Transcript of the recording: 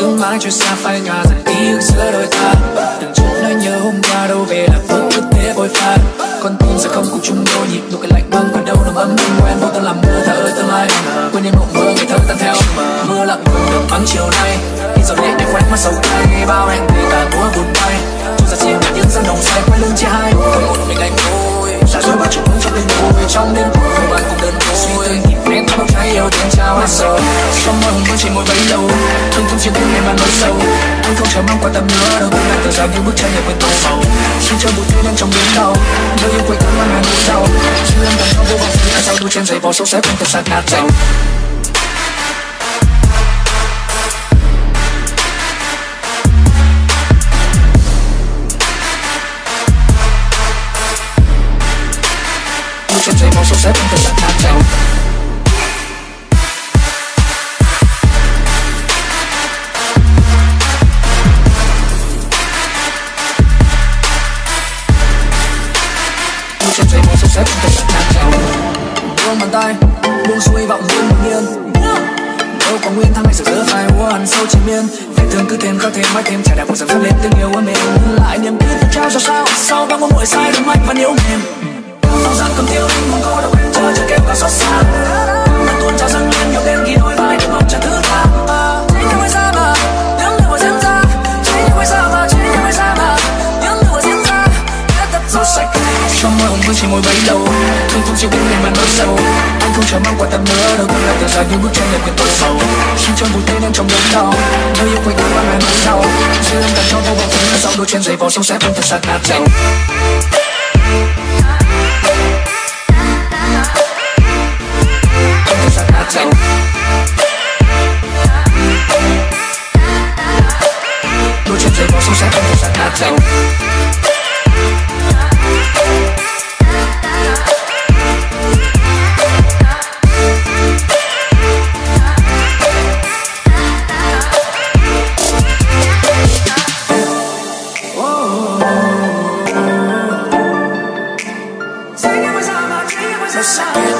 cứ mãi trôi xa phai nhòa dần ký ức giữa đôi ta. Từng chút nỗi nhớ hôm qua đâu về là vẫn cứ thế bồi pha con tim sẽ không cùng chung đôi nhịp, nụ cười lạnh băng còn đâu nồng ấm mình quen vô tâm làm mưa thở ơi tương lai. Quên đi mộng mơ ngày thơ tan theo. Mưa lặng ngừng được bắn chiều nay. Khi giọt lệ để quét mắt sầu cay bao hẹn để cả múa buồn bay. Chúng ta chia những dân đồng say quay lưng chia hai. Thôi một mình anh thôi xa rồi bao trùng cho tình vui trong đêm tối suy trái yêu tiếng trao hoa sầu trong mơ hồng vẫn chỉ một bấy lâu thương không chỉ tiếng em mà nói sâu Tôi không chờ mong quan tâm nữa đâu cũng lại tờ ra những bước chân đẹp với tôi màu xin cho buổi tối đang trong biến đau nơi yêu quay cơn mang ngàn nỗi đau xin em tầm trong vô vọng phía sau Đu trên giày vò sâu sẽ không thật sạt nạt dầu trên giày vò sâu xé không thật sạt nát dầu trên không buông bàn tay, buông xuôi vọng vươn bình yên đâu có nguyên thăng hay sự giữa phai hoa hằn sâu trên miên. Vết thương cứ thêm, khắc thêm, mãi thêm, trải đạp cuộc sống phép lên tiếng yêu ở mình lại niềm tin trao cho sao, sau bao ngôn nguội sai đôi mắt và yếu mềm. Tao gian cầm tiêu linh mong có đâu em chỉ môi bấy lâu. Thương không chịu buông mà màn nỗi sâu. Anh không chờ mong quan tâm nữa đâu cũng là tờ ra những bức tranh đẹp quyền tôi sầu xin cho một tên em trong đớn đau. Nơi yêu quay cơn mà ngàn nỗi đau dư em tặng cho vô vọng phía sau đôi chân giày vò, sâu sẽ không thật sạt nạt dầu Yes,